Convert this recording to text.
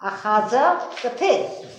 A chaza, the pig.